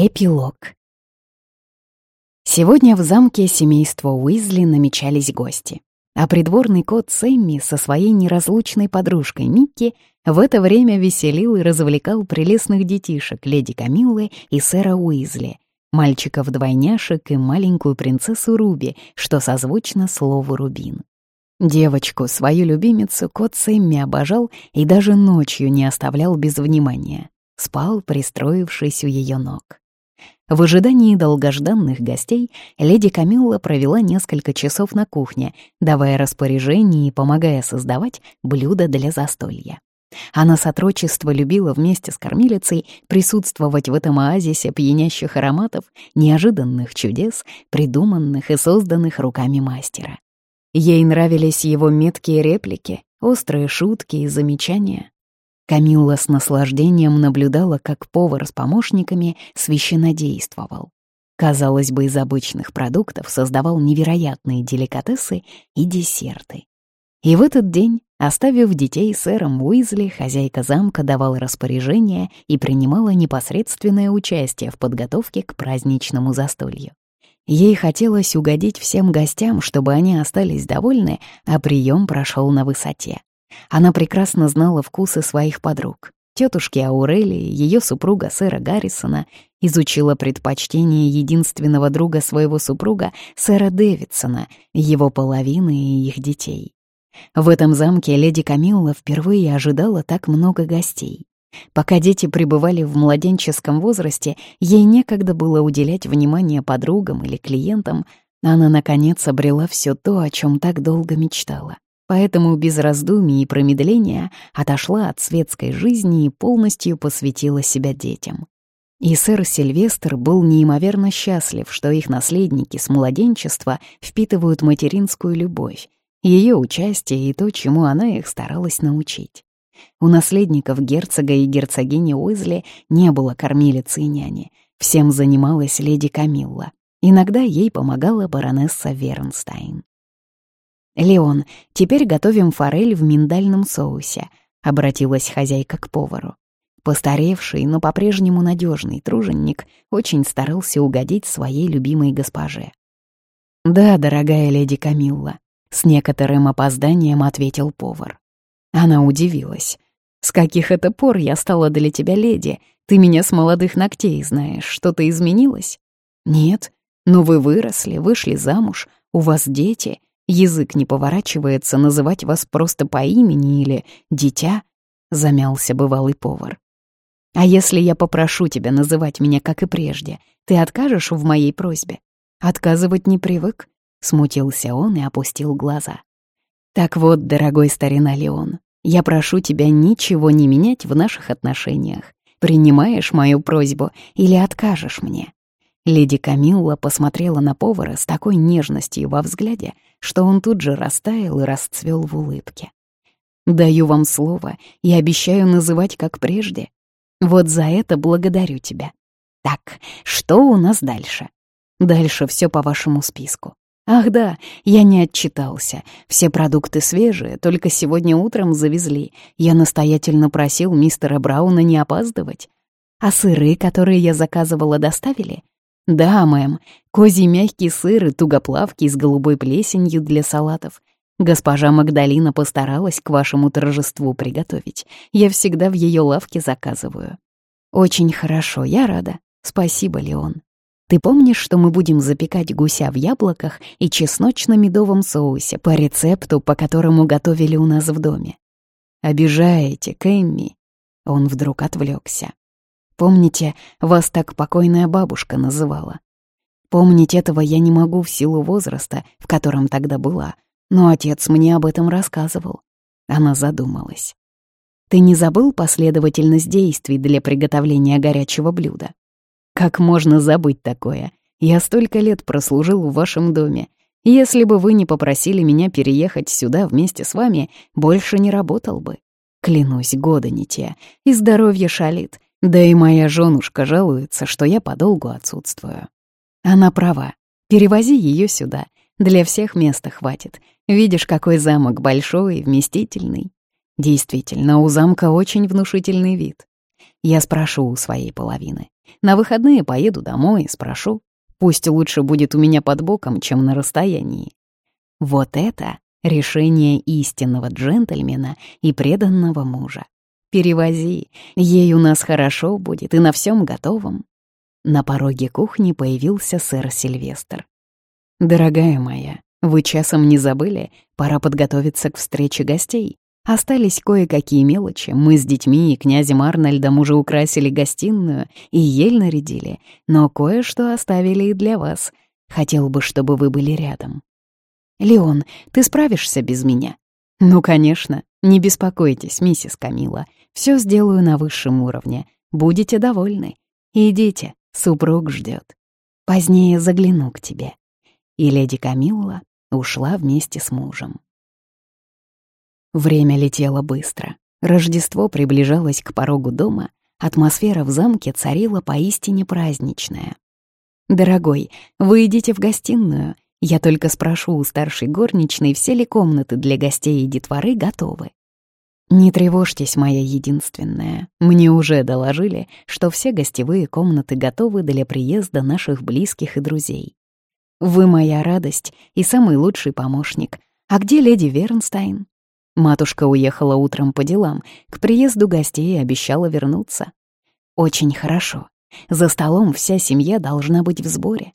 Эпилог Сегодня в замке семейства Уизли намечались гости, а придворный кот Сэмми со своей неразлучной подружкой Микки в это время веселил и развлекал прелестных детишек леди Камиллы и сэра Уизли, мальчиков-двойняшек и маленькую принцессу Руби, что созвучно слову «рубин». Девочку, свою любимицу, кот Сэмми обожал и даже ночью не оставлял без внимания. Спал, пристроившись у ее ног. В ожидании долгожданных гостей леди Камилла провела несколько часов на кухне, давая распоряжения и помогая создавать блюда для застолья. Она с отрочества любила вместе с кормилицей присутствовать в этом оазисе пьянящих ароматов, неожиданных чудес, придуманных и созданных руками мастера. Ей нравились его меткие реплики, острые шутки и замечания. Камилла с наслаждением наблюдала, как повар с помощниками священнодействовал. Казалось бы, из обычных продуктов создавал невероятные деликатесы и десерты. И в этот день, оставив детей сэром Уизли, хозяйка замка давала распоряжение и принимала непосредственное участие в подготовке к праздничному застолью. Ей хотелось угодить всем гостям, чтобы они остались довольны, а прием прошел на высоте. Она прекрасно знала вкусы своих подруг. Тетушки Аурелии, ее супруга сэра Гаррисона, изучила предпочтения единственного друга своего супруга, сэра Дэвидсона, его половины и их детей. В этом замке леди Камилла впервые ожидала так много гостей. Пока дети пребывали в младенческом возрасте, ей некогда было уделять внимание подругам или клиентам, она, наконец, обрела все то, о чем так долго мечтала. Поэтому без раздумий и промедления отошла от светской жизни и полностью посвятила себя детям. И сэр Сильвестр был неимоверно счастлив, что их наследники с младенчества впитывают материнскую любовь, ее участие и то, чему она их старалась научить. У наследников герцога и герцогини Уизли не было кормилицы и няни. Всем занималась леди Камилла. Иногда ей помогала баронесса Вернстайн. «Леон, теперь готовим форель в миндальном соусе», — обратилась хозяйка к повару. Постаревший, но по-прежнему надежный труженик очень старался угодить своей любимой госпоже. «Да, дорогая леди Камилла», — с некоторым опозданием ответил повар. Она удивилась. «С каких это пор я стала для тебя леди? Ты меня с молодых ногтей знаешь. Что-то изменилось?» «Нет. Но вы выросли, вышли замуж, у вас дети. Язык не поворачивается называть вас просто по имени или «дитя», — замялся бывалый повар. «А если я попрошу тебя называть меня, как и прежде, ты откажешь в моей просьбе?» «Отказывать не привык», — смутился он и опустил глаза. Так вот, дорогой старина Леон, я прошу тебя ничего не менять в наших отношениях. Принимаешь мою просьбу или откажешь мне?» Леди Камилла посмотрела на повара с такой нежностью во взгляде, что он тут же растаял и расцвел в улыбке. «Даю вам слово и обещаю называть как прежде. Вот за это благодарю тебя. Так, что у нас дальше?» «Дальше все по вашему списку. Ах да, я не отчитался. Все продукты свежие, только сегодня утром завезли. Я настоятельно просил мистера Брауна не опаздывать. А сыры, которые я заказывала, доставили? Да, мэм. Козий мягкий сыр и тугоплавкий с голубой плесенью для салатов. Госпожа Магдалина постаралась к вашему торжеству приготовить. Я всегда в ее лавке заказываю. Очень хорошо, я рада. Спасибо, Леон. Ты помнишь, что мы будем запекать гуся в яблоках и чесночно-медовом соусе по рецепту, по которому готовили у нас в доме? Обижаете, Кэмми. Он вдруг отвлекся. Помните, вас так покойная бабушка называла? Помнить этого я не могу в силу возраста, в котором тогда была, но отец мне об этом рассказывал. Она задумалась. Ты не забыл последовательность действий для приготовления горячего блюда? Как можно забыть такое? Я столько лет прослужил в вашем доме. Если бы вы не попросили меня переехать сюда вместе с вами, больше не работал бы. Клянусь, года не те, и здоровье шалит. Да и моя женушка жалуется, что я подолгу отсутствую. Она права. Перевози ее сюда. Для всех места хватит. Видишь, какой замок большой и вместительный. Действительно, у замка очень внушительный вид. Я спрошу у своей половины. На выходные поеду домой и спрошу. Пусть лучше будет у меня под боком, чем на расстоянии. Вот это решение истинного джентльмена и преданного мужа. Перевози, ей у нас хорошо будет и на всем готовом. На пороге кухни появился сэр Сильвестр. «Дорогая моя, вы часом не забыли? Пора подготовиться к встрече гостей. Остались кое-какие мелочи. Мы с детьми и князем Арнольдом уже украсили гостиную и ель нарядили, но кое-что оставили и для вас. Хотел бы, чтобы вы были рядом. «Леон, ты справишься без меня?» «Ну, конечно. Не беспокойтесь, миссис Камила. Все сделаю на высшем уровне. Будете довольны. Идите, супруг ждет. Позднее загляну к тебе». И леди Камилла ушла вместе с мужем. Время летело быстро. Рождество приближалось к порогу дома, атмосфера в замке царила поистине праздничная. «Дорогой, вы идите в гостиную. Я только спрошу у старшей горничной, все ли комнаты для гостей и детворы готовы. Не тревожьтесь, моя единственная. Мне уже доложили, что все гостевые комнаты готовы для приезда наших близких и друзей. Вы моя радость и самый лучший помощник. А где леди Вернстайн? Матушка уехала утром по делам, к приезду гостей обещала вернуться. Очень хорошо. За столом вся семья должна быть в сборе.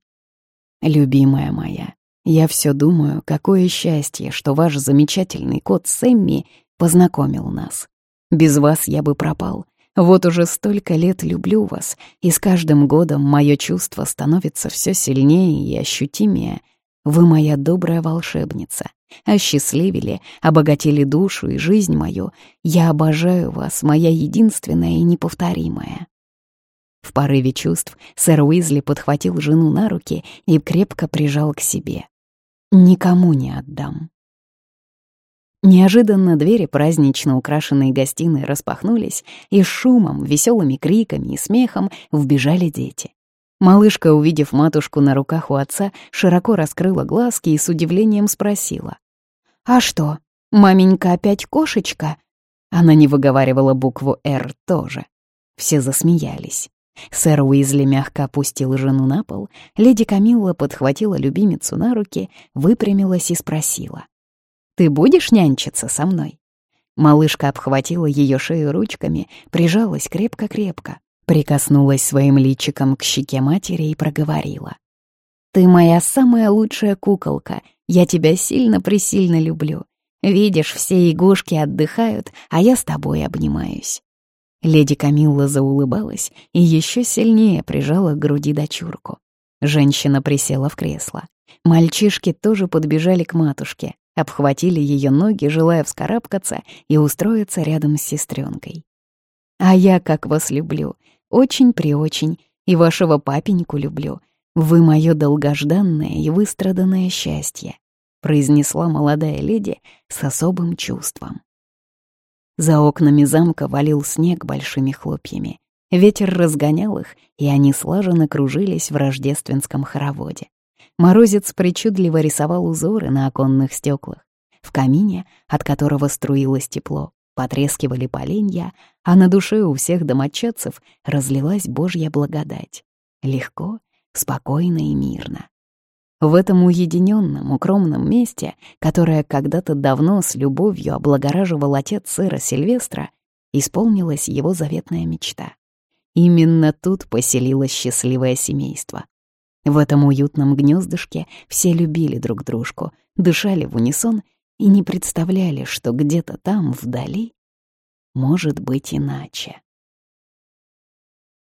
Любимая моя, я все думаю, какое счастье, что ваш замечательный кот Сэмми познакомил нас. Без вас я бы пропал. Вот уже столько лет люблю вас, и с каждым годом мое чувство становится все сильнее и ощутимее. Вы моя добрая волшебница. Осчастливили, обогатили душу и жизнь мою. Я обожаю вас, моя единственная и неповторимая. В порыве чувств сэр Уизли подхватил жену на руки и крепко прижал к себе. «Никому не отдам». Неожиданно двери празднично украшенной гостиной распахнулись, и шумом, веселыми криками и смехом вбежали дети. Малышка, увидев матушку на руках у отца, широко раскрыла глазки и с удивлением спросила. «А что, маменька опять кошечка?» Она не выговаривала букву «Р» тоже. Все засмеялись. Сэр Уизли мягко опустил жену на пол, леди Камилла подхватила любимицу на руки, выпрямилась и спросила. «Ты будешь нянчиться со мной?» Малышка обхватила ее шею ручками, прижалась крепко-крепко, прикоснулась своим личиком к щеке матери и проговорила. «Ты моя самая лучшая куколка, я тебя сильно-пресильно люблю. Видишь, все игушки отдыхают, а я с тобой обнимаюсь». Леди Камилла заулыбалась и еще сильнее прижала к груди дочурку. Женщина присела в кресло. Мальчишки тоже подбежали к матушке, обхватили ее ноги, желая вскарабкаться и устроиться рядом с сестренкой. «А я как вас люблю, очень-преочень, и вашего папеньку люблю. Вы мое долгожданное и выстраданное счастье», произнесла молодая леди с особым чувством. За окнами замка валил снег большими хлопьями. Ветер разгонял их, и они слаженно кружились в рождественском хороводе. Морозец причудливо рисовал узоры на оконных стеклах. В камине, от которого струилось тепло, потрескивали поленья, а на душе у всех домочадцев разлилась Божья благодать. Легко, спокойно и мирно. В этом уединенном, укромном месте, которое когда-то давно с любовью облагораживал отец сэра Сильвестра, исполнилась его заветная мечта. Именно тут поселилось счастливое семейство. В этом уютном гнездышке все любили друг дружку, дышали в унисон и не представляли, что где-то там, вдали, может быть иначе.